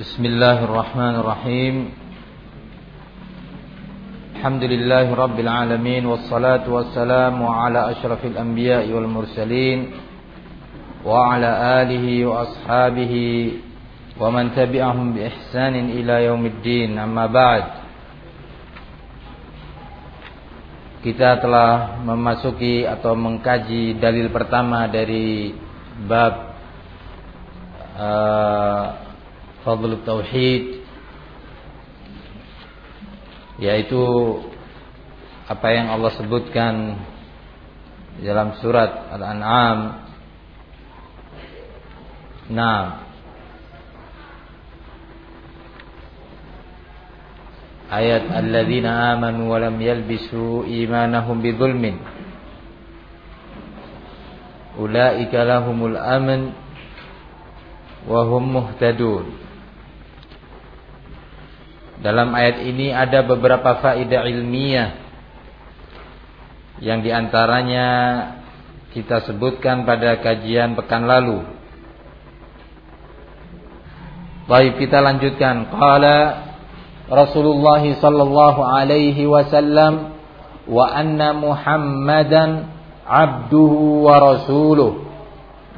بسم الله الرحمن الرحيم الحمد لله رب العالمين والصلاة والسلام على أشرف الأنبياء والمرسلين وعلى آله وأصحابه ومن تبعهم بإحسان إلى يوم الدين أما بعد Kita telah memasuki atau mengkaji dalil pertama dari bab uh, Fadl Tauhid yaitu apa yang Allah sebutkan dalam surat Al-An'am. Nah, ayat alladzina amanu wa lam yalbisu imanahum bidzulmin ulaika lahumul amn wa hum muhtadun dalam ayat ini ada beberapa faedah ilmiah yang di antaranya kita sebutkan pada kajian pekan lalu. Baik kita lanjutkan. Qala Rasulullah sallallahu alaihi wasallam wa anna Muhammadan abduhu wa rasuluh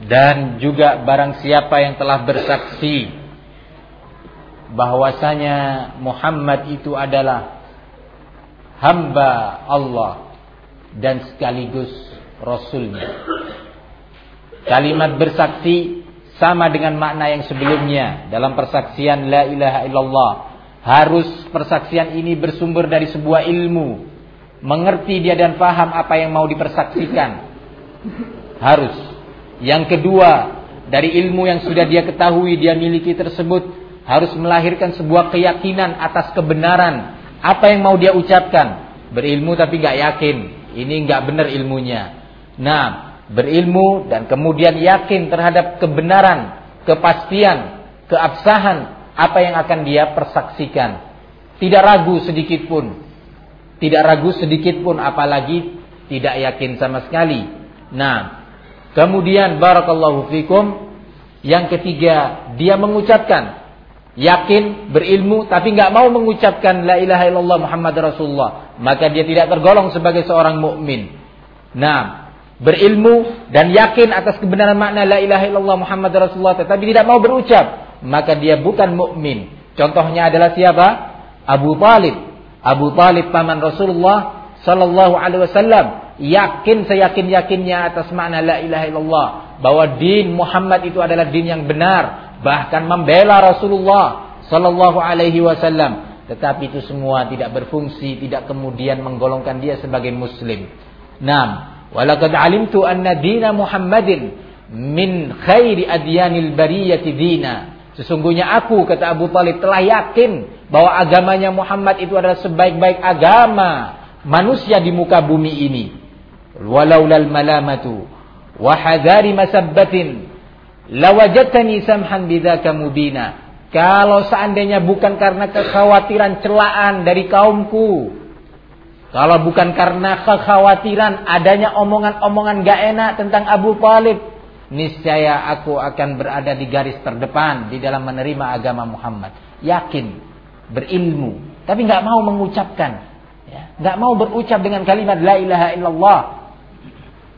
dan juga barang siapa yang telah bersaksi bahwasanya Muhammad itu adalah hamba Allah dan sekaligus rasulnya kalimat bersaksi sama dengan makna yang sebelumnya dalam persaksian la ilaha illallah harus persaksian ini bersumber dari sebuah ilmu. Mengerti dia dan paham apa yang mau dipersaksikan. Harus. Yang kedua, dari ilmu yang sudah dia ketahui, dia miliki tersebut. Harus melahirkan sebuah keyakinan atas kebenaran. Apa yang mau dia ucapkan. Berilmu tapi nggak yakin. Ini nggak benar ilmunya. Nah, berilmu dan kemudian yakin terhadap kebenaran, kepastian, keabsahan apa yang akan dia persaksikan. Tidak ragu sedikit pun. Tidak ragu sedikit pun apalagi tidak yakin sama sekali. Nah, kemudian barakallahu fikum yang ketiga dia mengucapkan yakin berilmu tapi nggak mau mengucapkan la ilaha illallah Muhammad Rasulullah maka dia tidak tergolong sebagai seorang mukmin. Nah, berilmu dan yakin atas kebenaran makna la ilaha illallah Muhammad Rasulullah tetapi tidak mau berucap maka dia bukan mukmin. Contohnya adalah siapa? Abu Talib. Abu Talib paman Rasulullah sallallahu alaihi wasallam yakin seyakin-yakinnya atas makna la ilaha illallah bahwa din Muhammad itu adalah din yang benar, bahkan membela Rasulullah sallallahu alaihi wasallam. Tetapi itu semua tidak berfungsi, tidak kemudian menggolongkan dia sebagai muslim. Naam, walaqad alimtu anna dina Muhammadin min khairi adyanil bariyati dina. Sesungguhnya aku kata Abu Talib telah yakin bahwa agamanya Muhammad itu adalah sebaik-baik agama manusia di muka bumi ini. Walaulal malamatu wa hadari masabbatin lawajatani samhan bidzaka mubina. Kalau seandainya bukan karena kekhawatiran celaan dari kaumku, kalau bukan karena kekhawatiran adanya omongan-omongan gak enak tentang Abu Talib, niscaya aku akan berada di garis terdepan di dalam menerima agama Muhammad. Yakin, berilmu, tapi nggak mau mengucapkan, ya. nggak mau berucap dengan kalimat la ilaha illallah.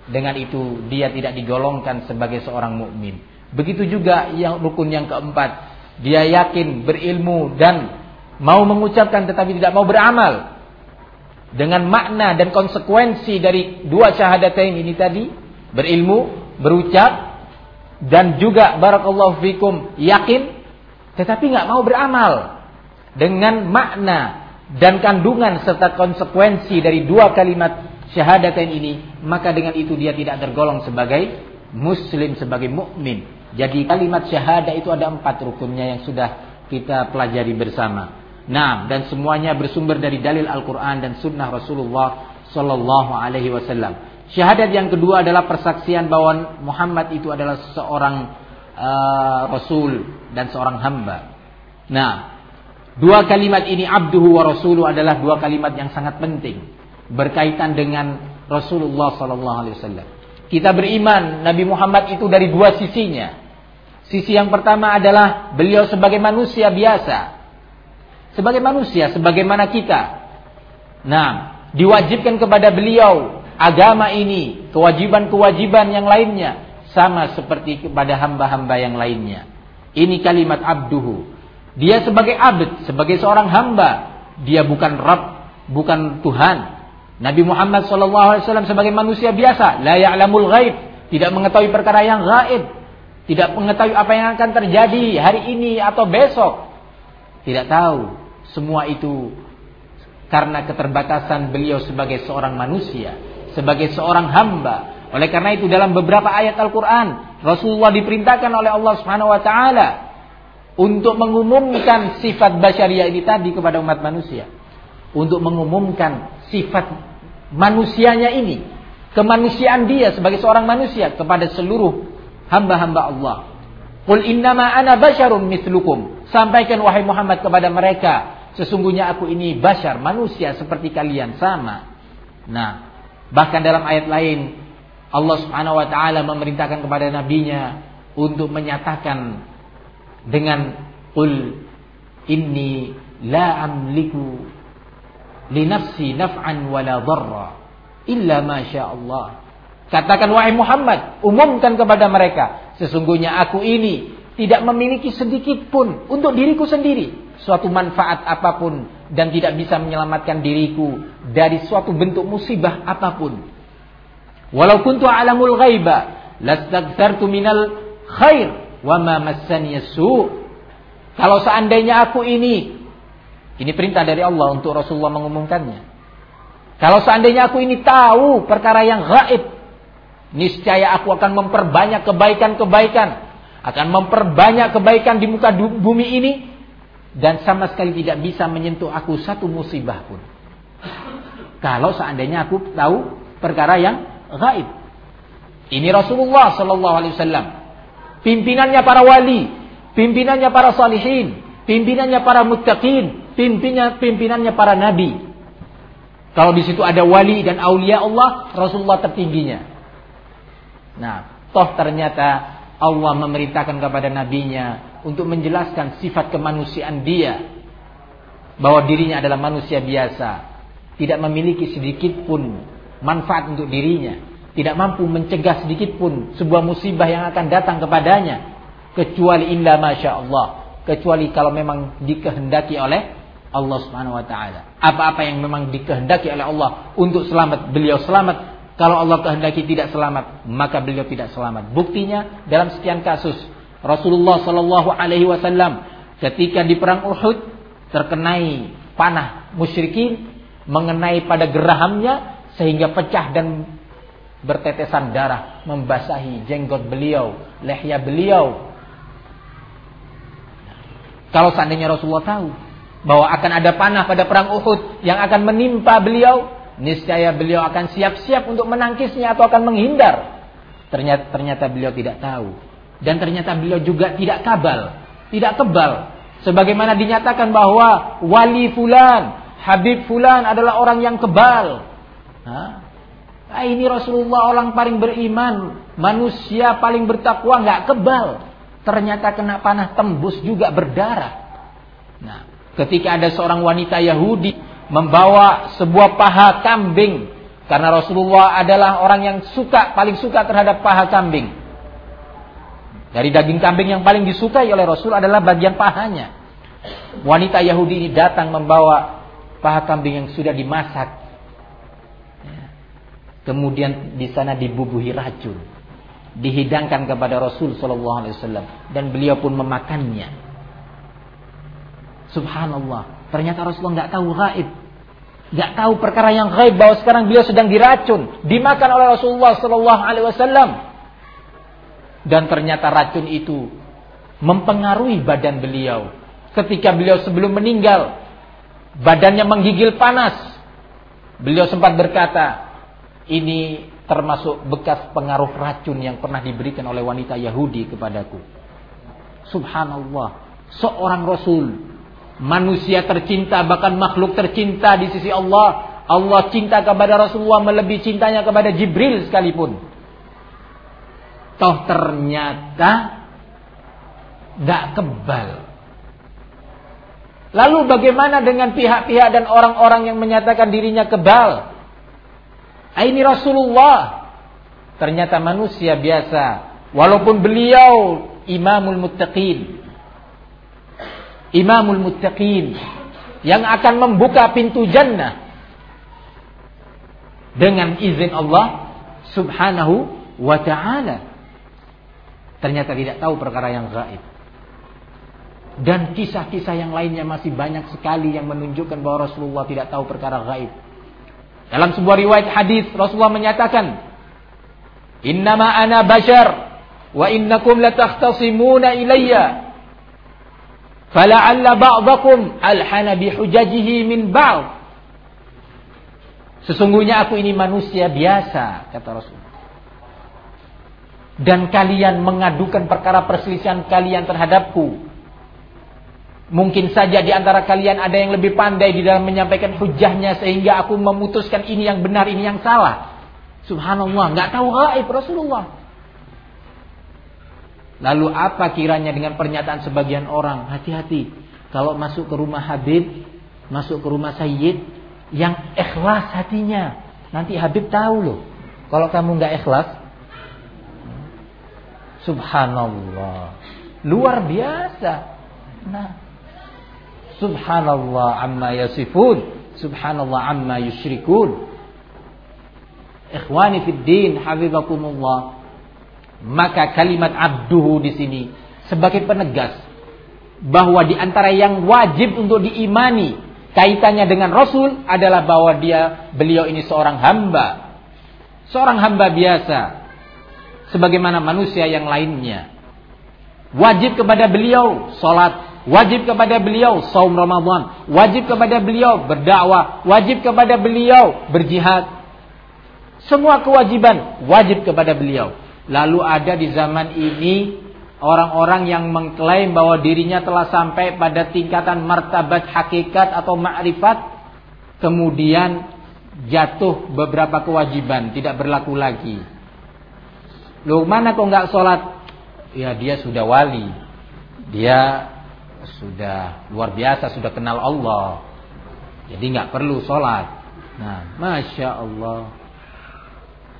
Dengan itu dia tidak digolongkan sebagai seorang mukmin. Begitu juga yang rukun yang keempat, dia yakin, berilmu dan mau mengucapkan tetapi tidak mau beramal. Dengan makna dan konsekuensi dari dua syahadatain ini tadi, berilmu, berucap dan juga barakallahu fikum yakin tetapi nggak mau beramal. Dengan makna dan kandungan serta konsekuensi dari dua kalimat syahadatain ini maka dengan itu dia tidak tergolong sebagai muslim sebagai mukmin jadi kalimat syahadah itu ada empat rukunnya yang sudah kita pelajari bersama nah dan semuanya bersumber dari dalil Al-Quran dan sunnah Rasulullah Sallallahu Alaihi Wasallam Syahadat yang kedua adalah persaksian bahwa Muhammad itu adalah seorang uh, rasul dan seorang hamba. Nah, dua kalimat ini abduhu wa rasuluh adalah dua kalimat yang sangat penting berkaitan dengan Rasulullah sallallahu alaihi wasallam. Kita beriman Nabi Muhammad itu dari dua sisinya. Sisi yang pertama adalah beliau sebagai manusia biasa. Sebagai manusia, sebagaimana kita. Nah, diwajibkan kepada beliau agama ini, kewajiban-kewajiban yang lainnya. Sama seperti kepada hamba-hamba yang lainnya. Ini kalimat abduhu. Dia sebagai abd, sebagai seorang hamba. Dia bukan Rabb, bukan Tuhan. Nabi Muhammad SAW sebagai manusia biasa. La ya'lamul ghaib. Tidak mengetahui perkara yang gaib tidak mengetahui apa yang akan terjadi hari ini atau besok. Tidak tahu. Semua itu karena keterbatasan beliau sebagai seorang manusia, sebagai seorang hamba. Oleh karena itu dalam beberapa ayat Al-Qur'an, Rasulullah diperintahkan oleh Allah Subhanahu wa taala untuk mengumumkan sifat basyariah ini tadi kepada umat manusia. Untuk mengumumkan sifat manusianya ini, kemanusiaan dia sebagai seorang manusia kepada seluruh hamba-hamba Allah. Qul innama ana basyarun mislukum. Sampaikan wahai Muhammad kepada mereka, sesungguhnya aku ini basyar, manusia seperti kalian sama. Nah, bahkan dalam ayat lain Allah Subhanahu wa taala memerintahkan kepada nabinya untuk menyatakan dengan qul inni la amliku li nafsi naf'an wala dharra illa ma sya Allah Katakan wahai Muhammad, umumkan kepada mereka, sesungguhnya aku ini tidak memiliki sedikit pun untuk diriku sendiri suatu manfaat apa pun dan tidak bisa menyelamatkan diriku dari suatu bentuk musibah apa pun. Walau kuntu alamul ghaiba lastaghfartu minal khair wa ma massani Kalau seandainya aku ini ini perintah dari Allah untuk Rasulullah mengumumkannya. Kalau seandainya aku ini tahu perkara yang gaib, niscaya aku akan memperbanyak kebaikan-kebaikan, akan memperbanyak kebaikan di muka bumi ini dan sama sekali tidak bisa menyentuh aku satu musibah pun. Kalau seandainya aku tahu perkara yang gaib. Ini Rasulullah sallallahu alaihi wasallam. Pimpinannya para wali, pimpinannya para salihin, pimpinannya para muttaqin, pimpinannya pimpinannya para nabi. Kalau di situ ada wali dan aulia Allah, Rasulullah tertingginya. Nah, toh ternyata Allah memerintahkan kepada nabinya untuk menjelaskan sifat kemanusiaan dia. Bahwa dirinya adalah manusia biasa, tidak memiliki sedikit pun manfaat untuk dirinya, tidak mampu mencegah sedikit pun sebuah musibah yang akan datang kepadanya. Kecuali illa masya Allah, kecuali kalau memang dikehendaki oleh Allah Subhanahu wa taala. Apa-apa yang memang dikehendaki oleh Allah untuk selamat, beliau selamat kalau Allah kehendaki tidak selamat, maka beliau tidak selamat. Buktinya dalam sekian kasus Rasulullah Shallallahu Alaihi Wasallam ketika di perang Uhud terkenai panah musyrikin mengenai pada gerahamnya sehingga pecah dan bertetesan darah membasahi jenggot beliau, lehya beliau. Kalau seandainya Rasulullah tahu bahwa akan ada panah pada perang Uhud yang akan menimpa beliau, niscaya beliau akan siap-siap untuk menangkisnya atau akan menghindar. Ternyata, ternyata beliau tidak tahu. Dan ternyata beliau juga tidak kabal, tidak kebal. Sebagaimana dinyatakan bahwa wali fulan, Habib fulan adalah orang yang kebal. Nah, ini Rasulullah orang paling beriman, manusia paling bertakwa nggak kebal. Ternyata kena panah tembus juga berdarah. Nah, ketika ada seorang wanita Yahudi membawa sebuah paha kambing karena Rasulullah adalah orang yang suka paling suka terhadap paha kambing. Dari daging kambing yang paling disukai oleh Rasul adalah bagian pahanya. Wanita Yahudi ini datang membawa paha kambing yang sudah dimasak. Kemudian di sana dibubuhi racun, dihidangkan kepada Rasul Shallallahu Alaihi Wasallam dan beliau pun memakannya. Subhanallah, ternyata Rasulullah nggak tahu gaib. Nggak tahu perkara yang gaib bahwa sekarang beliau sedang diracun, dimakan oleh Rasulullah Sallallahu Alaihi Wasallam. Dan ternyata racun itu mempengaruhi badan beliau. Ketika beliau sebelum meninggal, badannya menggigil panas. Beliau sempat berkata, ini termasuk bekas pengaruh racun yang pernah diberikan oleh wanita Yahudi kepadaku. Subhanallah, seorang Rasul manusia tercinta bahkan makhluk tercinta di sisi Allah Allah cinta kepada Rasulullah melebihi cintanya kepada Jibril sekalipun toh ternyata nggak kebal. Lalu bagaimana dengan pihak-pihak dan orang-orang yang menyatakan dirinya kebal? Ini Rasulullah. Ternyata manusia biasa. Walaupun beliau imamul muttaqin. Imamul muttaqin. Yang akan membuka pintu jannah. Dengan izin Allah subhanahu wa ta'ala. Ternyata tidak tahu perkara yang gaib. Dan kisah-kisah yang lainnya masih banyak sekali yang menunjukkan bahwa Rasulullah tidak tahu perkara gaib. Dalam sebuah riwayat hadis Rasulullah menyatakan, "Innama ana bashar wa innakum latakhtasimuna ilayya." Fala'alla ba'dakum alhana bihujajihi min ba'd. Sesungguhnya aku ini manusia biasa, kata Rasul. Dan kalian mengadukan perkara perselisihan kalian terhadapku Mungkin saja di antara kalian ada yang lebih pandai di dalam menyampaikan hujahnya sehingga aku memutuskan ini yang benar, ini yang salah. Subhanallah, nggak tahu gaib Rasulullah. Lalu apa kiranya dengan pernyataan sebagian orang? Hati-hati. Kalau masuk ke rumah Habib, masuk ke rumah Sayyid, yang ikhlas hatinya. Nanti Habib tahu loh. Kalau kamu nggak ikhlas, Subhanallah. Luar biasa. Nah, Subhanallah amma yasifun. Subhanallah amma yusyrikun. Ikhwani fid din, hafizakumullah. Maka kalimat abduhu di sini sebagai penegas bahwa di antara yang wajib untuk diimani kaitannya dengan Rasul adalah bahwa dia beliau ini seorang hamba. Seorang hamba biasa sebagaimana manusia yang lainnya. Wajib kepada beliau salat, wajib kepada beliau saum Ramadan, wajib kepada beliau berdakwah, wajib kepada beliau berjihad. Semua kewajiban wajib kepada beliau. Lalu ada di zaman ini orang-orang yang mengklaim bahwa dirinya telah sampai pada tingkatan martabat hakikat atau ma'rifat kemudian jatuh beberapa kewajiban tidak berlaku lagi. Lu mana kok nggak sholat? Ya dia sudah wali. Dia sudah luar biasa, sudah kenal Allah. Jadi nggak perlu sholat. Nah, masya Allah,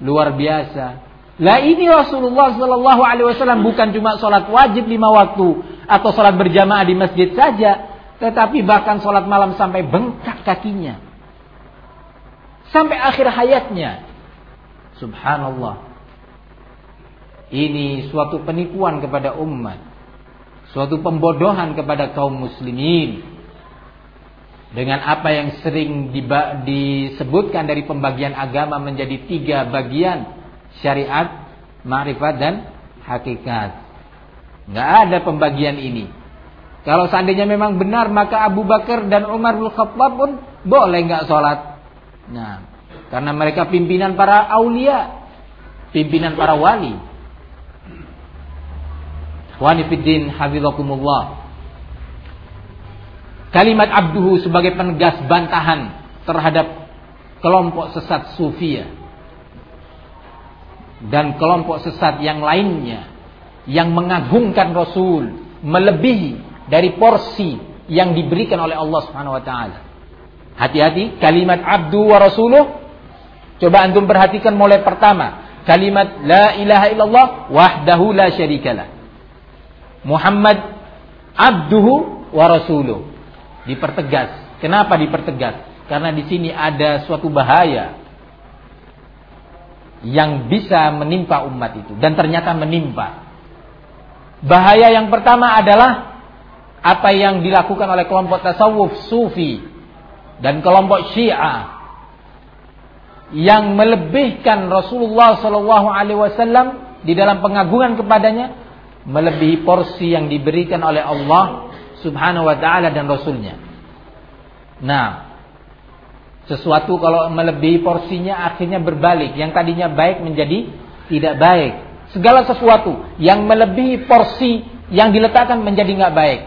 luar biasa. Lah ini Rasulullah Shallallahu Alaihi Wasallam bukan cuma sholat wajib lima waktu atau sholat berjamaah di masjid saja, tetapi bahkan sholat malam sampai bengkak kakinya, sampai akhir hayatnya. Subhanallah. Ini suatu penipuan kepada umat suatu pembodohan kepada kaum muslimin dengan apa yang sering disebutkan dari pembagian agama menjadi tiga bagian syariat, ma'rifat dan hakikat. Nggak ada pembagian ini. Kalau seandainya memang benar maka Abu Bakar dan Umar bin Khattab pun boleh nggak sholat. Nah, karena mereka pimpinan para aulia, pimpinan para wali. Ikhwani fiddin hafizakumullah. Kalimat abduhu sebagai penegas bantahan terhadap kelompok sesat sufia dan kelompok sesat yang lainnya yang mengagungkan Rasul melebihi dari porsi yang diberikan oleh Allah Subhanahu wa taala. Hati-hati kalimat abdu wa rasuluh coba antum perhatikan mulai pertama kalimat la ilaha illallah wahdahu la syarikalah Muhammad abduhu wa rasuluh. Dipertegas. Kenapa dipertegas? Karena di sini ada suatu bahaya yang bisa menimpa umat itu dan ternyata menimpa. Bahaya yang pertama adalah apa yang dilakukan oleh kelompok tasawuf sufi dan kelompok syiah yang melebihkan Rasulullah Shallallahu Alaihi Wasallam di dalam pengagungan kepadanya melebihi porsi yang diberikan oleh Allah Subhanahu wa taala dan rasulnya. Nah, sesuatu kalau melebihi porsinya akhirnya berbalik, yang tadinya baik menjadi tidak baik. Segala sesuatu yang melebihi porsi yang diletakkan menjadi nggak baik.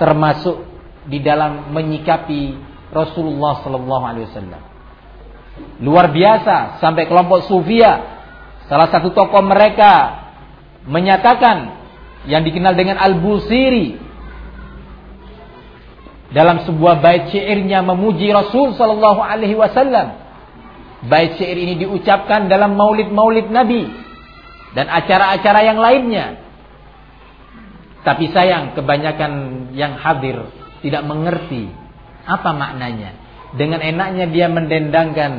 Termasuk di dalam menyikapi Rasulullah sallallahu alaihi wasallam. Luar biasa sampai kelompok Sufia salah satu tokoh mereka menyatakan yang dikenal dengan Al-Busiri dalam sebuah bait syairnya memuji Rasul sallallahu alaihi wasallam. Bait syair ini diucapkan dalam maulid-maulid Nabi dan acara-acara yang lainnya. Tapi sayang kebanyakan yang hadir tidak mengerti apa maknanya. Dengan enaknya dia mendendangkan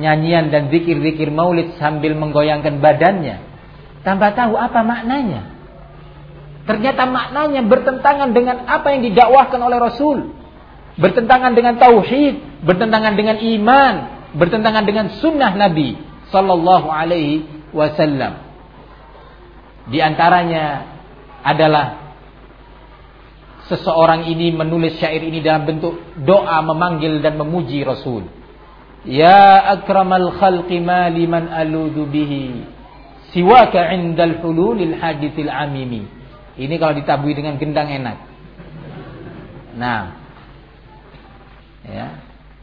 nyanyian dan zikir-zikir maulid sambil menggoyangkan badannya. Tanpa tahu apa maknanya. Ternyata maknanya bertentangan dengan apa yang didakwahkan oleh Rasul. Bertentangan dengan tauhid, bertentangan dengan iman, bertentangan dengan sunnah Nabi sallallahu alaihi wasallam. Di antaranya adalah seseorang ini menulis syair ini dalam bentuk doa memanggil dan memuji Rasul. Ya akramal khalqi ma liman aludu bihi siwaka indal hululil hadithil amimi. Ini kalau ditabui dengan gendang enak. Nah. Ya.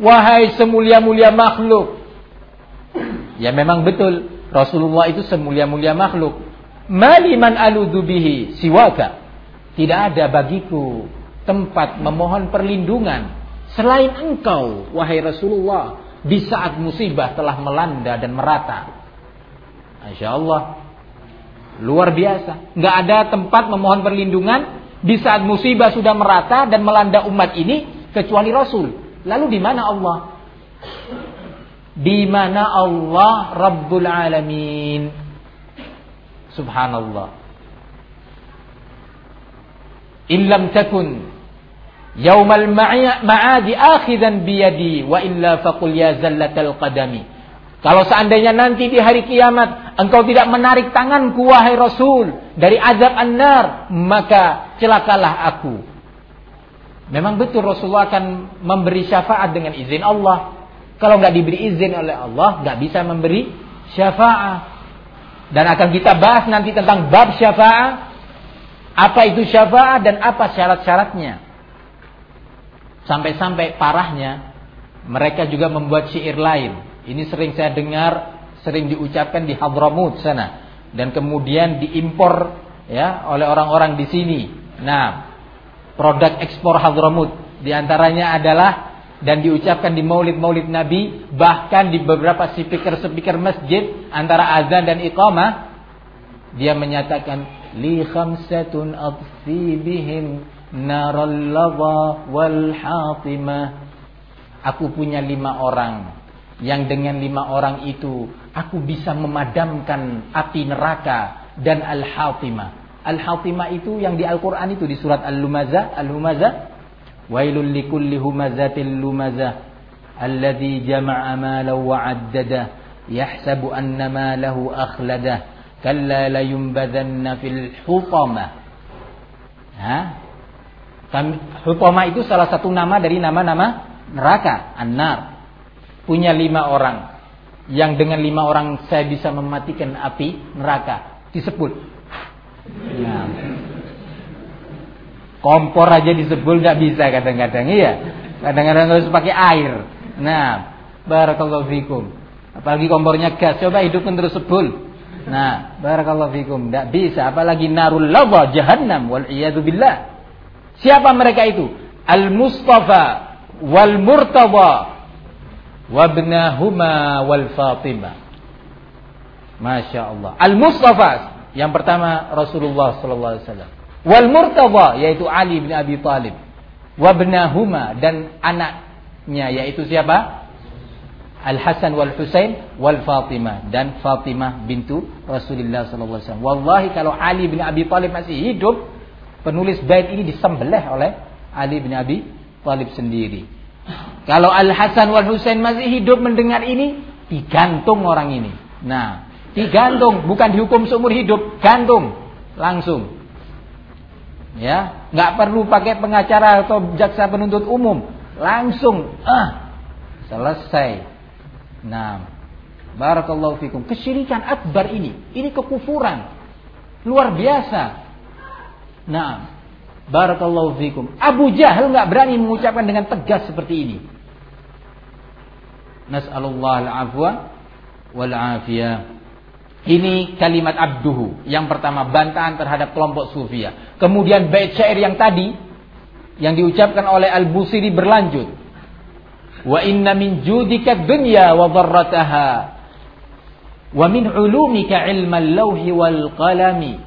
Wahai semulia-mulia makhluk. Ya memang betul. Rasulullah itu semulia-mulia makhluk. Maliman aludhu bihi siwaka. Tidak ada bagiku tempat memohon perlindungan selain engkau wahai Rasulullah di saat musibah telah melanda dan merata. Masya Allah. Luar biasa. Nggak ada tempat memohon perlindungan di saat musibah sudah merata dan melanda umat ini kecuali Rasul. Lalu di mana Allah? Di mana Allah Rabbul Alamin? Subhanallah. Illam takun yaumal ma'adi akhidan biyadi wa illa faqul ya zallatal qadami. Kalau seandainya nanti di hari kiamat engkau tidak menarik tanganku wahai Rasul dari azab an-nar, maka celakalah aku. Memang betul Rasulullah akan memberi syafaat dengan izin Allah. Kalau nggak diberi izin oleh Allah, nggak bisa memberi syafaat. Dan akan kita bahas nanti tentang bab syafaat. Apa itu syafaat dan apa syarat-syaratnya. Sampai-sampai parahnya mereka juga membuat syair lain ini sering saya dengar, sering diucapkan di Hadramut sana. Dan kemudian diimpor ya oleh orang-orang di sini. Nah, produk ekspor Hadramut di antaranya adalah dan diucapkan di maulid-maulid Nabi bahkan di beberapa speaker-speaker masjid antara azan dan iqamah dia menyatakan li khamsatun adfi bihim naral wal hatimah. Aku punya lima orang yang dengan lima orang itu aku bisa memadamkan api neraka dan al-hatimah. Al-hatimah itu yang di Al-Qur'an itu di surat Al-Lumazah, Al-Humazah, wailul likulli humazatil lumazah alladzi jama'a malan wa 'addada yahsabu anna malahu akhlada kalla la yumbadanna fil hutamah. Ha? Hutamah itu salah satu nama dari nama-nama neraka, an-nar punya lima orang. Yang dengan lima orang saya bisa mematikan api neraka. Disebut ya. kompor aja disebut nggak bisa kadang-kadang. Iya. Kadang-kadang harus pakai air. Nah barakallahu fikum. Apalagi kompornya gas coba hidupkan terus sebul. Nah barakallahu fikum. Nggak bisa. Apalagi narul lava jahannam wal billah. Siapa mereka itu? Al mustafa wal murtaba wabnahuma wal Fatimah. Masya Allah. Al Mustafa yang pertama Rasulullah Sallallahu Alaihi Wasallam. Wal Murtada yaitu Ali bin Abi Talib. Wabnahuma dan anaknya yaitu siapa? Al Hasan wal Husain wal Fatimah dan Fatimah bintu Rasulullah Sallallahu Alaihi Wasallam. Wallahi kalau Ali bin Abi Talib masih hidup, penulis bait ini disembelih oleh Ali bin Abi Talib sendiri. Kalau Al Hasan wal Husain masih hidup mendengar ini, digantung orang ini. Nah, digantung, bukan dihukum seumur hidup, gantung langsung. Ya, nggak perlu pakai pengacara atau jaksa penuntut umum, langsung ah selesai. Nah, barakallahu fikum. Kesyirikan akbar ini, ini kekufuran luar biasa. Nah, Barakallahu fikum. Abu Jahal nggak berani mengucapkan dengan tegas seperti ini. Nas'alullah al-afwa wal afiyah. Ini kalimat abduhu. Yang pertama bantahan terhadap kelompok sufia. Kemudian bait syair yang tadi yang diucapkan oleh Al-Busiri berlanjut. Wa inna min judika dunya wa dharrataha wa min ulumika ilmal lawhi wal qalami.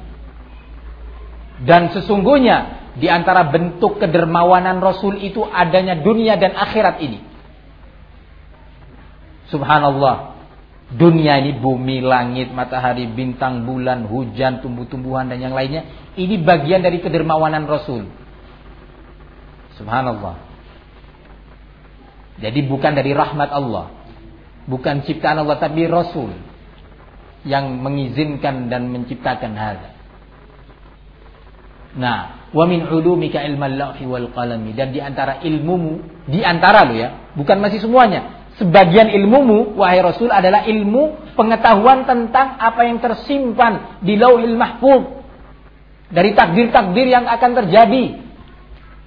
Dan sesungguhnya di antara bentuk kedermawanan Rasul itu adanya dunia dan akhirat ini. Subhanallah. Dunia ini bumi, langit, matahari, bintang, bulan, hujan, tumbuh-tumbuhan dan yang lainnya. Ini bagian dari kedermawanan Rasul. Subhanallah. Jadi bukan dari rahmat Allah. Bukan ciptaan Allah tapi Rasul yang mengizinkan dan menciptakan hal. Nah, wa min ulumika ilmal lawhi wal qalami dan di antara ilmumu, di antara lo ya, bukan masih semuanya sebagian ilmumu, wahai Rasul, adalah ilmu pengetahuan tentang apa yang tersimpan di lauhil mahfud. Dari takdir-takdir yang akan terjadi.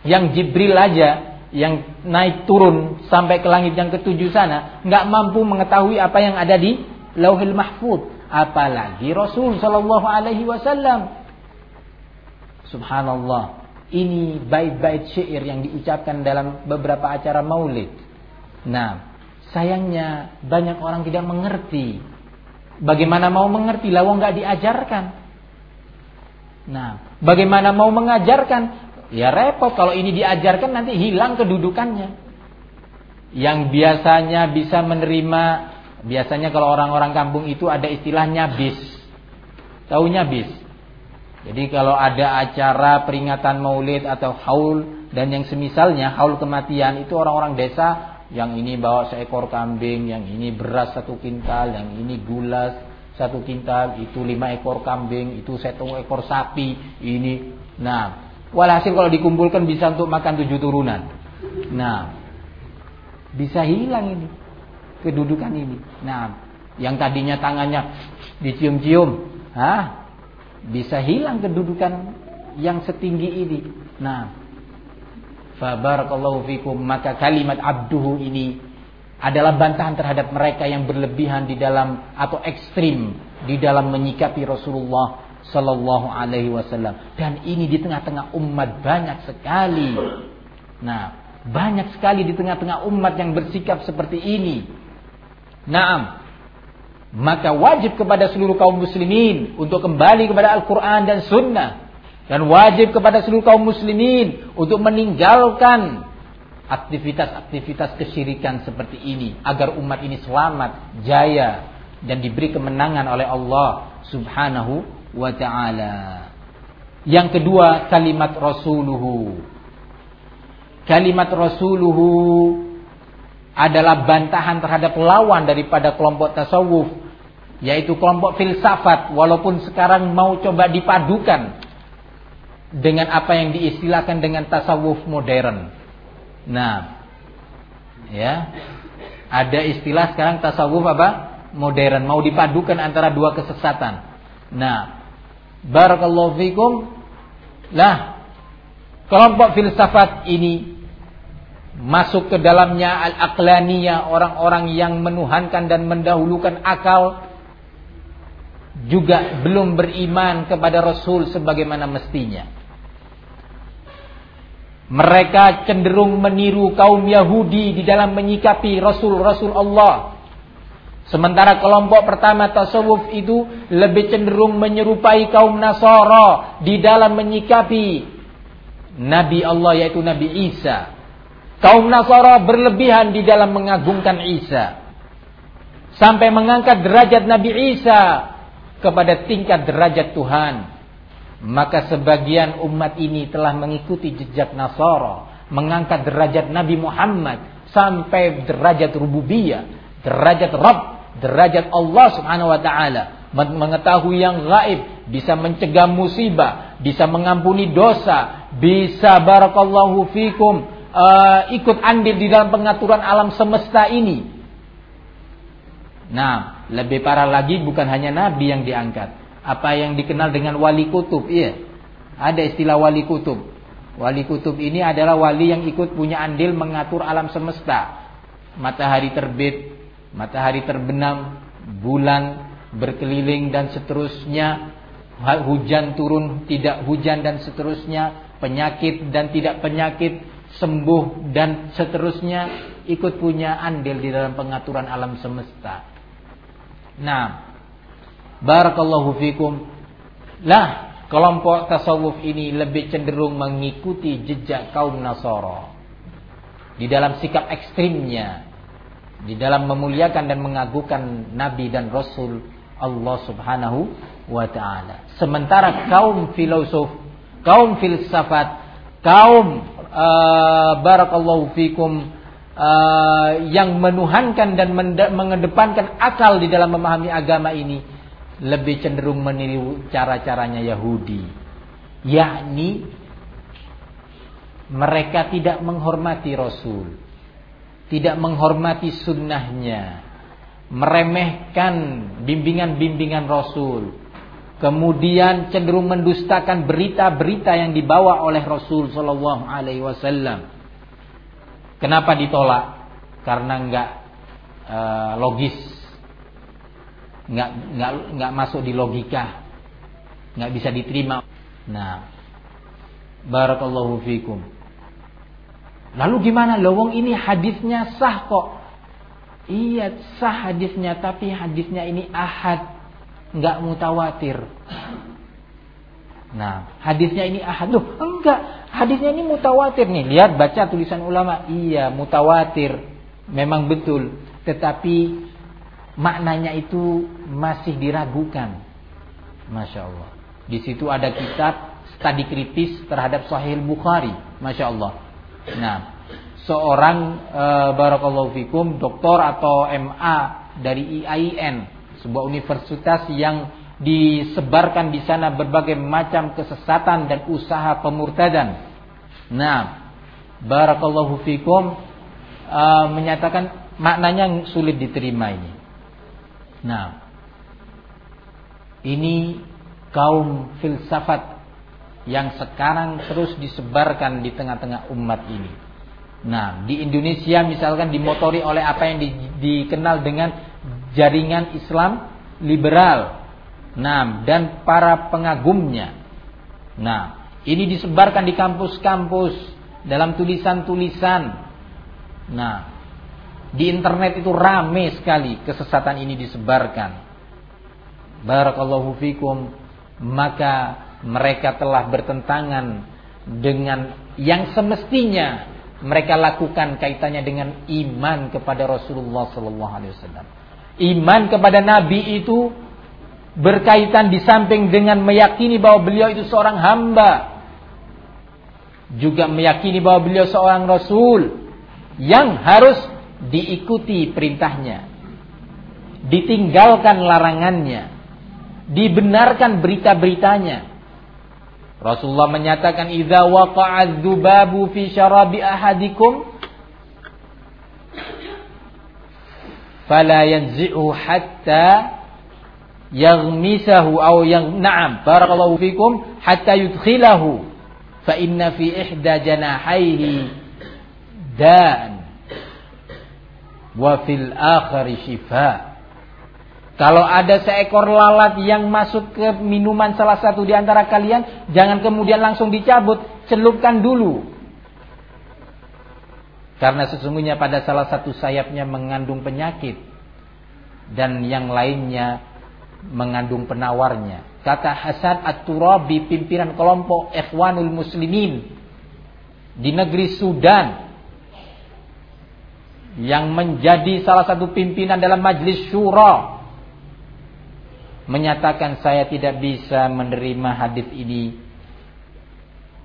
Yang Jibril aja, yang naik turun sampai ke langit yang ketujuh sana, nggak mampu mengetahui apa yang ada di lauhil mahfud. Apalagi Rasul Shallallahu Alaihi Wasallam. Subhanallah. Ini bait-bait syair yang diucapkan dalam beberapa acara maulid. Nah, Sayangnya banyak orang tidak mengerti. Bagaimana mau mengerti lawang nggak diajarkan. Nah, bagaimana mau mengajarkan? Ya repot kalau ini diajarkan nanti hilang kedudukannya. Yang biasanya bisa menerima, biasanya kalau orang-orang kampung itu ada istilahnya bis. Taunya bis. Jadi kalau ada acara peringatan maulid atau haul dan yang semisalnya haul kematian itu orang-orang desa yang ini bawa seekor kambing, yang ini beras satu kintal, yang ini gula satu kintal, itu lima ekor kambing, itu satu ekor sapi, ini. Nah, walhasil kalau dikumpulkan bisa untuk makan tujuh turunan. Nah, bisa hilang ini kedudukan ini. Nah, yang tadinya tangannya dicium-cium, ah, bisa hilang kedudukan yang setinggi ini. Nah, Fabarakallahu fikum maka kalimat abduhu ini adalah bantahan terhadap mereka yang berlebihan di dalam atau ekstrim di dalam menyikapi Rasulullah Sallallahu Alaihi Wasallam dan ini di tengah-tengah umat banyak sekali. Nah, banyak sekali di tengah-tengah umat yang bersikap seperti ini. Naam. Maka wajib kepada seluruh kaum muslimin untuk kembali kepada Al-Quran dan Sunnah dan wajib kepada seluruh kaum muslimin untuk meninggalkan aktivitas-aktivitas kesyirikan seperti ini agar umat ini selamat, jaya dan diberi kemenangan oleh Allah Subhanahu wa taala. Yang kedua kalimat rasuluhu. Kalimat rasuluhu adalah bantahan terhadap lawan daripada kelompok tasawuf yaitu kelompok filsafat walaupun sekarang mau coba dipadukan dengan apa yang diistilahkan dengan tasawuf modern. Nah, ya. Ada istilah sekarang tasawuf apa? Modern, mau dipadukan antara dua kesesatan. Nah, barakallahu fikum. Lah, kelompok filsafat ini masuk ke dalamnya al-aqlaniyah, orang-orang yang menuhankan dan mendahulukan akal juga belum beriman kepada Rasul sebagaimana mestinya. Mereka cenderung meniru kaum Yahudi di dalam menyikapi Rasul-Rasul Allah. Sementara kelompok pertama tasawuf itu lebih cenderung menyerupai kaum Nasara di dalam menyikapi Nabi Allah yaitu Nabi Isa. Kaum Nasara berlebihan di dalam mengagungkan Isa. Sampai mengangkat derajat Nabi Isa kepada tingkat derajat Tuhan. Maka sebagian umat ini telah mengikuti jejak Nasara, mengangkat derajat Nabi Muhammad sampai derajat rububiyah, derajat Rabb, derajat Allah Subhanahu wa taala, mengetahui yang gaib, bisa mencegah musibah, bisa mengampuni dosa, bisa barakallahu fikum uh, ikut andil di dalam pengaturan alam semesta ini. Nah, lebih parah lagi bukan hanya nabi yang diangkat, apa yang dikenal dengan wali kutub. Iya. Ada istilah wali kutub. Wali kutub ini adalah wali yang ikut punya andil mengatur alam semesta. Matahari terbit, matahari terbenam, bulan berkeliling dan seterusnya, hujan turun, tidak hujan dan seterusnya, penyakit dan tidak penyakit, sembuh dan seterusnya ikut punya andil di dalam pengaturan alam semesta. Nah, barakallahu fikum. Lah, kelompok tasawuf ini lebih cenderung mengikuti jejak kaum Nasara. Di dalam sikap ekstrimnya, di dalam memuliakan dan mengagukan nabi dan rasul Allah Subhanahu wa taala. Sementara kaum filosof, kaum filsafat, kaum uh, barakallahu fikum uh, yang menuhankan dan mengedepankan akal di dalam memahami agama ini lebih cenderung meniru cara-caranya Yahudi. Yakni mereka tidak menghormati Rasul. Tidak menghormati sunnahnya meremehkan bimbingan-bimbingan Rasul. Kemudian cenderung mendustakan berita-berita yang dibawa oleh Rasul Shallallahu Alaihi Wasallam. Kenapa ditolak? Karena enggak uh, logis, enggak enggak enggak masuk di logika, enggak bisa diterima. Nah, barakallahu fikum. Lalu gimana? Lowong ini hadisnya sah kok. Iya sah hadisnya tapi hadisnya ini ahad nggak mutawatir. Nah, hadisnya ini ahad. Loh, enggak. Hadisnya ini mutawatir nih. Lihat baca tulisan ulama. Iya, mutawatir. Memang betul. Tetapi maknanya itu masih diragukan. Masya Allah. Di situ ada kitab studi kritis terhadap Sahih Bukhari. Masya Allah. Nah, seorang e, barakallahu fikum doktor atau MA dari IAIN, sebuah universitas yang disebarkan di sana berbagai macam kesesatan dan usaha pemurtadan. Nah, barakallahu fikum e, menyatakan maknanya sulit diterima ini. Nah, ini kaum filsafat yang sekarang terus disebarkan di tengah-tengah umat ini. Nah, di Indonesia misalkan dimotori oleh apa yang di, dikenal dengan jaringan Islam liberal. Nah, dan para pengagumnya. Nah, ini disebarkan di kampus-kampus dalam tulisan-tulisan. Nah, di internet itu rame sekali kesesatan ini disebarkan. Barakallahu fikum, maka mereka telah bertentangan dengan yang semestinya mereka lakukan kaitannya dengan iman kepada Rasulullah sallallahu alaihi wasallam. Iman kepada nabi itu berkaitan di samping dengan meyakini bahwa beliau itu seorang hamba. Juga meyakini bahwa beliau seorang rasul yang harus diikuti perintahnya ditinggalkan larangannya dibenarkan berita-beritanya. Rasulullah menyatakan idza waqa'a dzubabu fi syarabi ahadikum fala yanzi'u hatta yaghmisahu aw yang na'am barakallahu fikum hatta yudkhilahu. Fa inna fi ihda janahaihi dan wa fil akhari shifa. Kalau ada seekor lalat yang masuk ke minuman salah satu di antara kalian, jangan kemudian langsung dicabut, celupkan dulu. Karena sesungguhnya pada salah satu sayapnya mengandung penyakit dan yang lainnya mengandung penawarnya. Kata Hasan At-Turabi pimpinan kelompok Ikhwanul Muslimin di negeri Sudan yang menjadi salah satu pimpinan dalam majlis syura menyatakan saya tidak bisa menerima hadis ini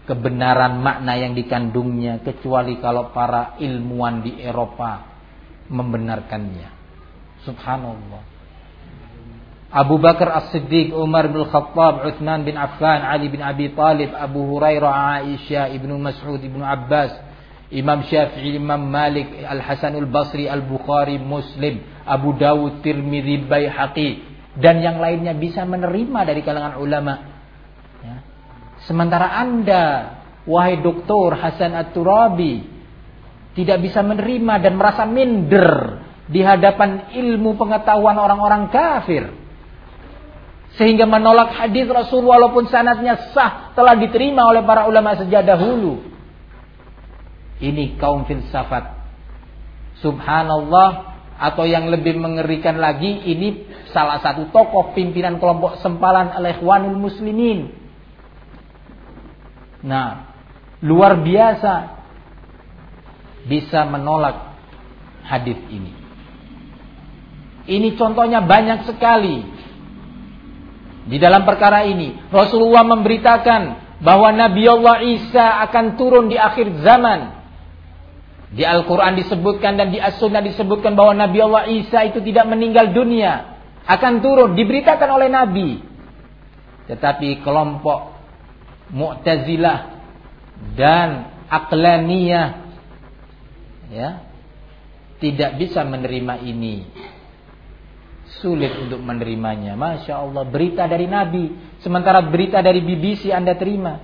kebenaran makna yang dikandungnya kecuali kalau para ilmuwan di Eropa membenarkannya. Subhanallah. Abu Bakar As-Siddiq, Umar bin Khattab, Uthman bin Affan, Ali bin Abi Talib, Abu Hurairah, Aisyah, Ibnu Mas'ud, Ibnu Abbas, Imam Syafi'i, Imam Malik, Al-Hasanul Basri, Al-Bukhari, Muslim, Abu Dawud, Tirmidzi, Baihaqi, dan yang lainnya bisa menerima dari kalangan ulama. Sementara anda, wahai doktor Hasan At-Turabi, tidak bisa menerima dan merasa minder di hadapan ilmu pengetahuan orang-orang kafir. Sehingga menolak hadis Rasul walaupun sanatnya sah telah diterima oleh para ulama sejak dahulu. Ini kaum filsafat. Subhanallah atau yang lebih mengerikan lagi ini salah satu tokoh pimpinan kelompok sempalan al-ikhwanul muslimin. Nah, luar biasa bisa menolak hadis ini. Ini contohnya banyak sekali. Di dalam perkara ini, Rasulullah memberitakan bahwa Nabi Allah Isa akan turun di akhir zaman. Di Al-Quran disebutkan dan di As-Sunnah disebutkan bahwa Nabi Allah Isa itu tidak meninggal dunia. Akan turun, diberitakan oleh Nabi. Tetapi kelompok Mu'tazilah dan Aqlaniyah ya tidak bisa menerima ini sulit untuk menerimanya. Masya Allah, berita dari Nabi. Sementara berita dari BBC Anda terima.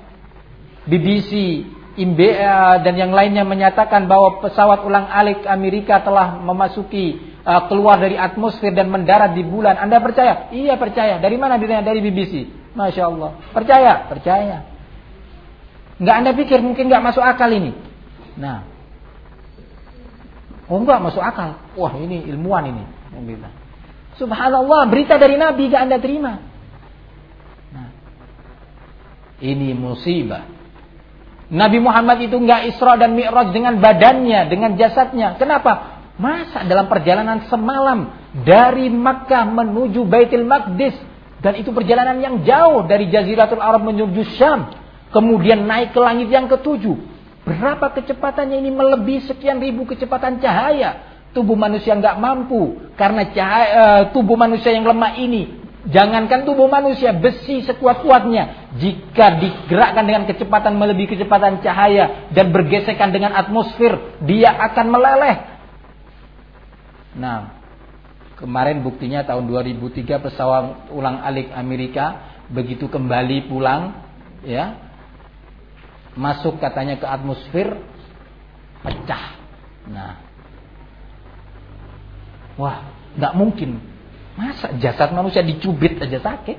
BBC, IMBA dan yang lainnya menyatakan bahwa pesawat ulang alik Amerika telah memasuki uh, keluar dari atmosfer dan mendarat di bulan. Anda percaya? Iya percaya. Dari mana dirinya? Dari BBC. Masya Allah. Percaya? Percaya. Nggak Anda pikir mungkin nggak masuk akal ini. Nah. Oh enggak masuk akal. Wah ini ilmuwan ini. Subhanallah, berita dari Nabi gak Anda terima. Nah, ini musibah. Nabi Muhammad itu nggak Isra dan Mi'raj dengan badannya, dengan jasadnya. Kenapa? Masa dalam perjalanan semalam dari Makkah menuju Baitul Maqdis dan itu perjalanan yang jauh dari Jaziratul Arab menuju Syam, kemudian naik ke langit yang ketujuh. Berapa kecepatannya ini? Melebihi sekian ribu kecepatan cahaya. Tubuh manusia nggak mampu. Karena cahaya, uh, tubuh manusia yang lemah ini jangankan tubuh manusia besi sekuat-kuatnya jika digerakkan dengan kecepatan melebihi kecepatan cahaya dan bergesekan dengan atmosfer dia akan meleleh. Nah kemarin buktinya tahun 2003 pesawat ulang alik Amerika begitu kembali pulang ya masuk katanya ke atmosfer pecah nah Wah, nggak mungkin. Masa jasad manusia dicubit aja sakit?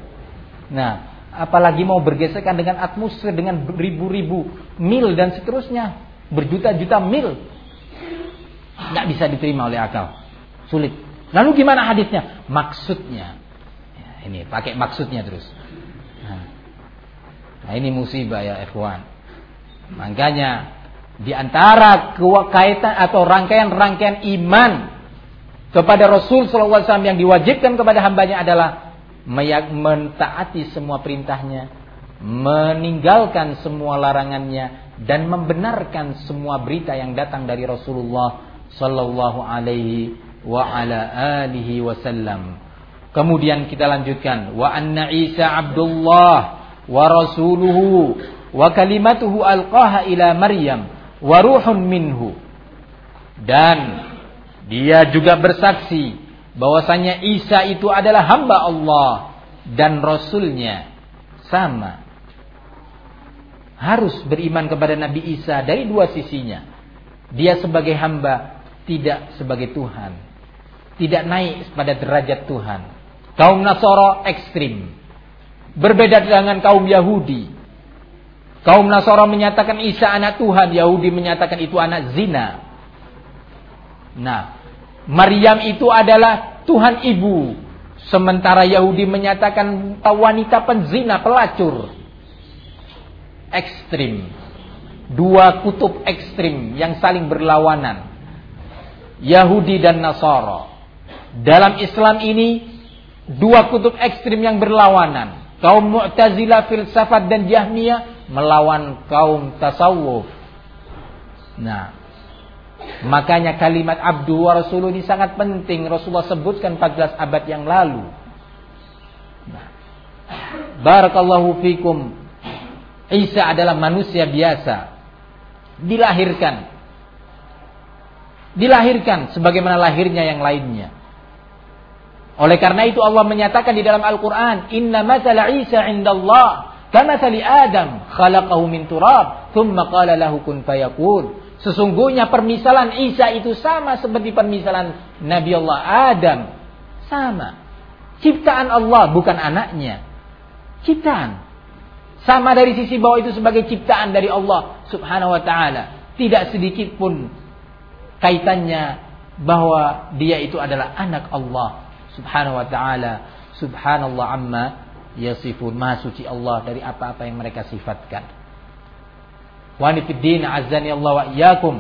Nah, apalagi mau bergesekan dengan atmosfer dengan ribu-ribu mil dan seterusnya, berjuta-juta mil. Nggak bisa diterima oleh akal. Sulit. Lalu gimana hadisnya? Maksudnya. Ya, ini pakai maksudnya terus. Nah, nah ini musibah ya ikhwan. Makanya di antara kaitan atau rangkaian-rangkaian iman kepada Rasul SAW yang diwajibkan kepada hambanya adalah mentaati semua perintahnya, meninggalkan semua larangannya, dan membenarkan semua berita yang datang dari Rasulullah Sallallahu Alaihi wa ala alihi wasallam. Kemudian kita lanjutkan wa anna Isa Abdullah wa rasuluhu wa kalimatuhu alqaha ila Maryam wa ruhun minhu. Dan dia juga bersaksi bahwasanya Isa itu adalah hamba Allah dan Rasulnya sama. Harus beriman kepada Nabi Isa dari dua sisinya. Dia sebagai hamba, tidak sebagai Tuhan. Tidak naik pada derajat Tuhan. Kaum Nasoro ekstrim. Berbeda dengan kaum Yahudi. Kaum Nasoro menyatakan Isa anak Tuhan, Yahudi menyatakan itu anak zina. Nah, Maryam itu adalah Tuhan ibu. Sementara Yahudi menyatakan wanita penzina, pelacur. Ekstrim. Dua kutub ekstrim yang saling berlawanan. Yahudi dan Nasara. Dalam Islam ini dua kutub ekstrim yang berlawanan. Kaum Mu'tazilah, filsafat dan Jahmiyah melawan kaum tasawuf. Nah, Makanya kalimat abdu wa rasuluh ini sangat penting. Rasulullah sebutkan 14 abad yang lalu. Nah. Barakallahu fikum. Isa adalah manusia biasa. Dilahirkan. Dilahirkan sebagaimana lahirnya yang lainnya. Oleh karena itu Allah menyatakan di dalam Al-Quran. Inna matala Isa indallah. Kama Adam. Khalaqahu min turab. Thumma qala lahu kun fayakun. Sesungguhnya permisalan Isa itu sama seperti permisalan Nabi Allah Adam. Sama. Ciptaan Allah bukan anaknya. Ciptaan. Sama dari sisi bahwa itu sebagai ciptaan dari Allah Subhanahu wa taala. Tidak sedikit pun kaitannya bahwa dia itu adalah anak Allah Subhanahu wa taala. Subhanallah amma yasifun. Maha suci Allah dari apa-apa yang mereka sifatkan. Wanifiddin azani Allah wa iyyakum.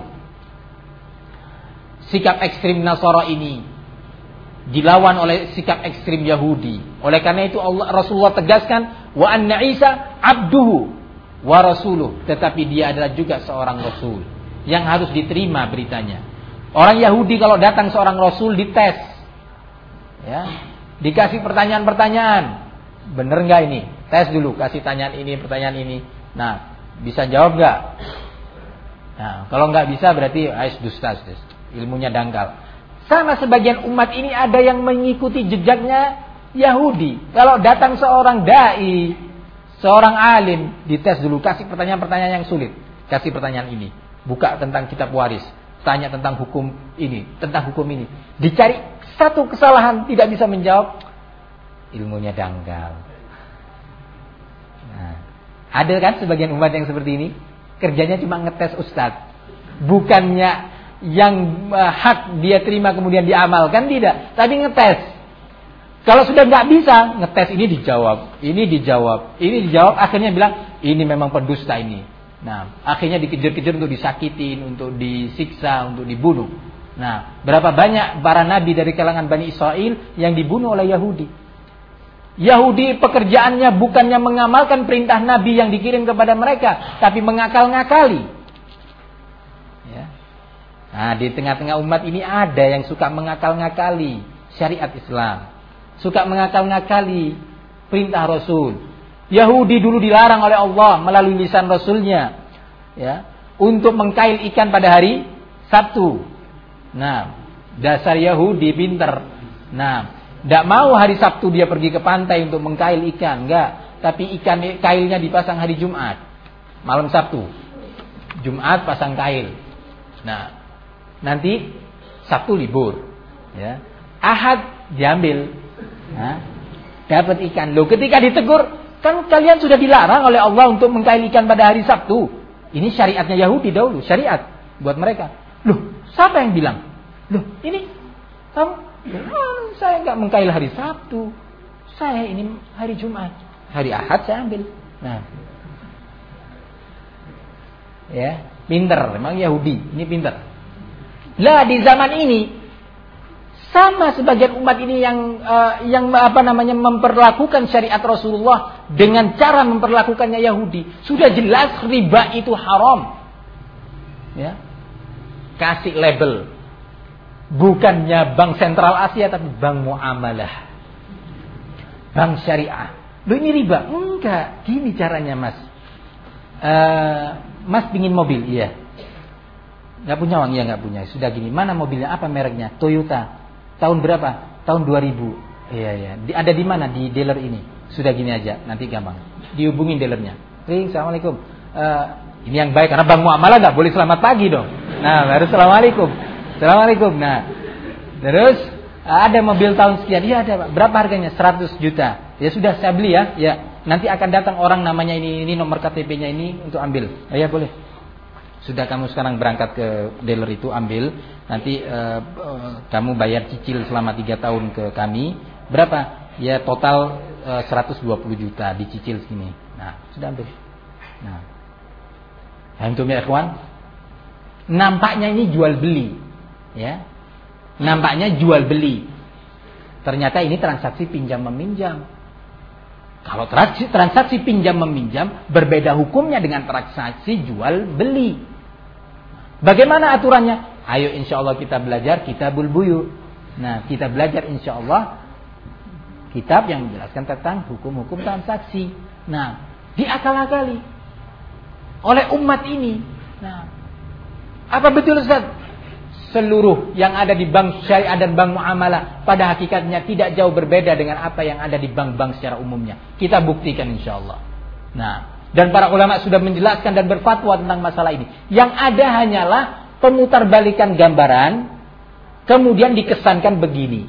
Sikap ekstrim Nasara ini dilawan oleh sikap ekstrim Yahudi. Oleh karena itu Allah Rasulullah tegaskan wa anna Isa abduhu wa rasuluh, tetapi dia adalah juga seorang rasul yang harus diterima beritanya. Orang Yahudi kalau datang seorang rasul dites. Ya. Dikasih pertanyaan-pertanyaan. Bener nggak ini? Tes dulu, kasih tanyaan ini, pertanyaan ini. Nah, bisa jawab nggak? Nah, kalau nggak bisa berarti ais dusta, ilmunya dangkal. Sama sebagian umat ini ada yang mengikuti jejaknya Yahudi. Kalau datang seorang dai, seorang alim, dites dulu, kasih pertanyaan-pertanyaan yang sulit. Kasih pertanyaan ini. Buka tentang kitab waris. Tanya tentang hukum ini, tentang hukum ini. Dicari satu kesalahan, tidak bisa menjawab. Ilmunya dangkal. Nah, ada kan sebagian umat yang seperti ini? Kerjanya cuma ngetes ustadz. Bukannya yang uh, hak dia terima kemudian diamalkan tidak, tapi ngetes. Kalau sudah nggak bisa, ngetes ini dijawab, ini dijawab, ini dijawab, akhirnya bilang ini memang pendusta ini. Nah, akhirnya dikejar-kejar untuk disakitin, untuk disiksa, untuk dibunuh. Nah, berapa banyak para nabi dari kalangan Bani Israel yang dibunuh oleh Yahudi? Yahudi pekerjaannya bukannya mengamalkan perintah nabi yang dikirim kepada mereka, tapi mengakal-ngakali. Nah, di tengah-tengah umat ini ada yang suka mengakal-ngakali syariat Islam. Suka mengakal-ngakali perintah Rasul. Yahudi dulu dilarang oleh Allah melalui lisan Rasulnya. Ya, untuk mengkail ikan pada hari Sabtu. Nah, dasar Yahudi pinter. Nah, tidak mau hari Sabtu dia pergi ke pantai untuk mengkail ikan, enggak. Tapi ikan kailnya dipasang hari Jumat, malam Sabtu. Jumat pasang kail. Nah, nanti Sabtu libur. Ya. Ahad diambil. Nah, dapat ikan. Loh, ketika ditegur, kan kalian sudah dilarang oleh Allah untuk mengkail ikan pada hari Sabtu. Ini syariatnya Yahudi dahulu, syariat buat mereka. Loh, siapa yang bilang? Loh, ini kamu oh, saya nggak mengkail hari Sabtu. Saya ini hari Jumat. Hari Ahad saya ambil. Nah. Ya, pinter, memang Yahudi, ini pinter. Lah di zaman ini sama sebagian umat ini yang uh, yang apa namanya memperlakukan syariat Rasulullah dengan cara memperlakukannya Yahudi. Sudah jelas riba itu haram. Ya. Kasih label. Bukannya bank sentral Asia tapi bank muamalah. Bank syariah. Loh ini riba? Enggak. Gini caranya mas. Uh, mas pingin mobil? Iya. Nggak punya uang? ya nggak punya. Sudah gini, mana mobilnya? Apa mereknya? Toyota. Tahun berapa? Tahun 2000. Iya iya. Di, ada di mana di dealer ini? Sudah gini aja, nanti gampang. Dihubungin dealernya. Ring, assalamualaikum. Uh, ini yang baik karena bang muamalah nggak boleh selamat pagi dong. Nah, baru assalamualaikum. Assalamualaikum. Nah, terus ada mobil tahun sekian. Iya ada. Berapa harganya? 100 juta. Ya sudah saya beli ya. Ya. Nanti akan datang orang namanya ini ini nomor KTP-nya ini untuk ambil. Oh, ya boleh. Sudah kamu sekarang berangkat ke dealer itu ambil, nanti uh, uh, kamu bayar cicil selama tiga tahun ke kami. Berapa? Ya total uh, 120 juta dicicil sini. Nah, sudah ambil. Nah. Antum ya ikhwan, nampaknya ini jual beli. Ya. Nampaknya jual beli. Ternyata ini transaksi pinjam meminjam. Kalau transaksi, transaksi pinjam meminjam berbeda hukumnya dengan transaksi jual beli. Bagaimana aturannya? Ayo insya Allah kita belajar kitabul buyu. Nah kita belajar insya Allah kitab yang menjelaskan tentang hukum-hukum transaksi. Nah diakal-akali oleh umat ini. Nah apa betul Ustaz? Seluruh yang ada di bank syariah dan bank muamalah pada hakikatnya tidak jauh berbeda dengan apa yang ada di bank-bank secara umumnya. Kita buktikan insya Allah. Nah, dan para ulama sudah menjelaskan dan berfatwa tentang masalah ini. Yang ada hanyalah pemutarbalikan gambaran, kemudian dikesankan begini.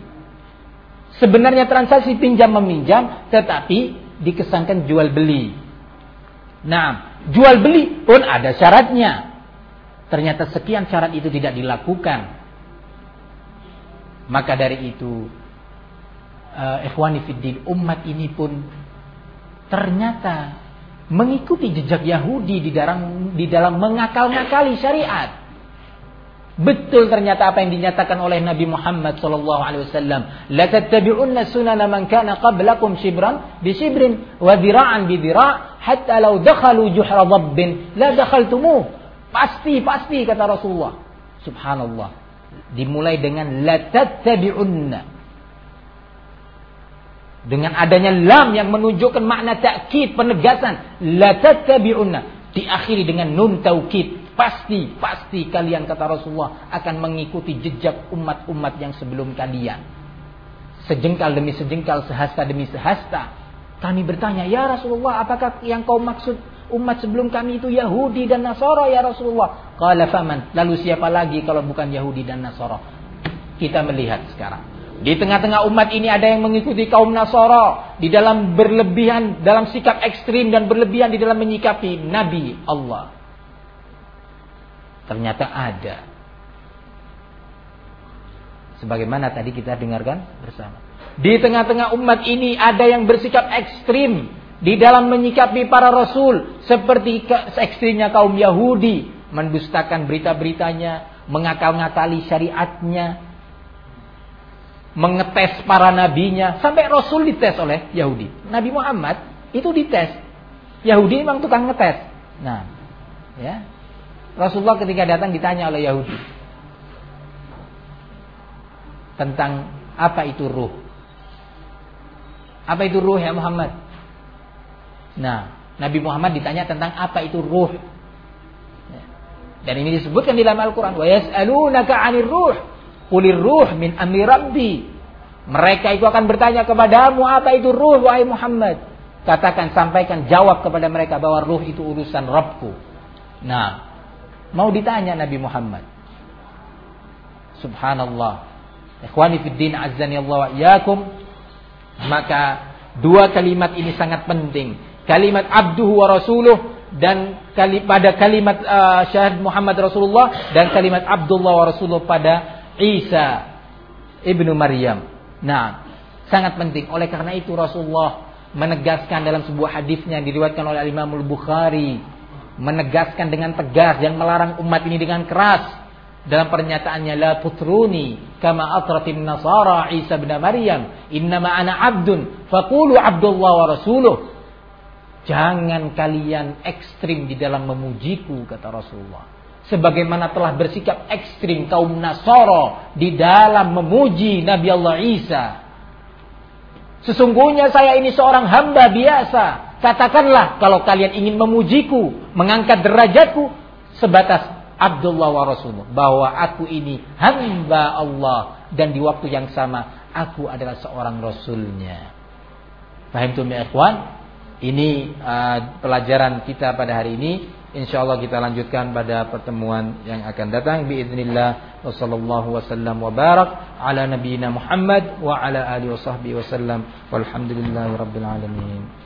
Sebenarnya transaksi pinjam meminjam tetapi dikesankan jual beli. Nah, jual beli pun ada syaratnya. Ternyata sekian syarat itu tidak dilakukan. Maka dari itu uh, ikhwani fiddin umat ini pun ternyata mengikuti jejak Yahudi di dalam di dalam mengakal-ngakali syariat. Betul ternyata apa yang dinyatakan oleh Nabi Muhammad sallallahu alaihi wasallam, "La tattabi'unna sunana man kana qablakum shibran bi shibrin wa dhira'an bi dhira' hatta law dakhalu juhra dhabbin la dakhaltumuh." Pasti, pasti kata Rasulullah. Subhanallah. Dimulai dengan la tattabi'unna. Dengan adanya lam yang menunjukkan makna takkid, penegasan, la tattabi'unna. Diakhiri dengan nun taukid, Pasti, pasti kalian kata Rasulullah akan mengikuti jejak umat-umat yang sebelum kalian. Sejengkal demi sejengkal, sehasta demi sehasta. Kami bertanya, ya Rasulullah, apakah yang kau maksud umat sebelum kami itu Yahudi dan Nasara ya Rasulullah? Qala faman. Lalu siapa lagi kalau bukan Yahudi dan Nasara? Kita melihat sekarang. Di tengah-tengah umat ini ada yang mengikuti kaum Nasara di dalam berlebihan, dalam sikap ekstrim dan berlebihan di dalam menyikapi Nabi Allah. Ternyata ada. Sebagaimana tadi kita dengarkan bersama. Di tengah-tengah umat ini ada yang bersikap ekstrim di dalam menyikapi para rasul seperti ekstrimnya kaum Yahudi, mendustakan berita-beritanya, mengakal-ngakali syariatnya, mengetes para nabinya, sampai rasul dites oleh Yahudi. Nabi Muhammad itu dites. Yahudi memang tukang ngetes. Nah, ya. Rasulullah ketika datang ditanya oleh Yahudi tentang apa itu ruh. Apa itu ruh ya Muhammad? Nah, Nabi Muhammad ditanya tentang apa itu ruh. Dan ini disebutkan di dalam Al-Quran. Wa yas'alunaka 'anir ruh. Qulir ruh min amri rabbi. Mereka itu akan bertanya kepadamu apa itu ruh wahai Muhammad. Katakan sampaikan jawab kepada mereka bahwa ruh itu urusan Rabbku. Nah, Mau ditanya Nabi Muhammad. Subhanallah. Ikhwani fid din azzani Allah wa. Maka dua kalimat ini sangat penting. Kalimat abduhu wa rasuluh dan kali, pada kalimat uh, syahid Muhammad Rasulullah dan kalimat Abdullah wa Rasuluh pada Isa ibnu Maryam. Nah, sangat penting. Oleh karena itu Rasulullah menegaskan dalam sebuah hadisnya yang diriwayatkan oleh Imam Al-Bukhari menegaskan dengan tegas dan melarang umat ini dengan keras dalam pernyataannya la putruni kama atratin nasara Isa bin Maryam innama ana abdun faqulu abdullah wa rasuluh jangan kalian ekstrim di dalam memujiku kata Rasulullah. Sebagaimana telah bersikap ekstrim kaum Nasara di dalam memuji Nabi Allah Isa. Sesungguhnya saya ini seorang hamba biasa. Katakanlah kalau kalian ingin memujiku, mengangkat derajatku sebatas Abdullah wa Rasulullah. Bahwa aku ini hamba Allah. Dan di waktu yang sama aku adalah seorang rasulnya. Paham tuh ikhwan? Ini uh, pelajaran kita pada hari ini. Insya Allah kita lanjutkan pada pertemuan yang akan datang. Biiznillah. Wassallallahu wasallam wa barak ala nabiyina Muhammad wa ala alihi wa sahbihi wasallam. Walhamdulillahi rabbil alamin.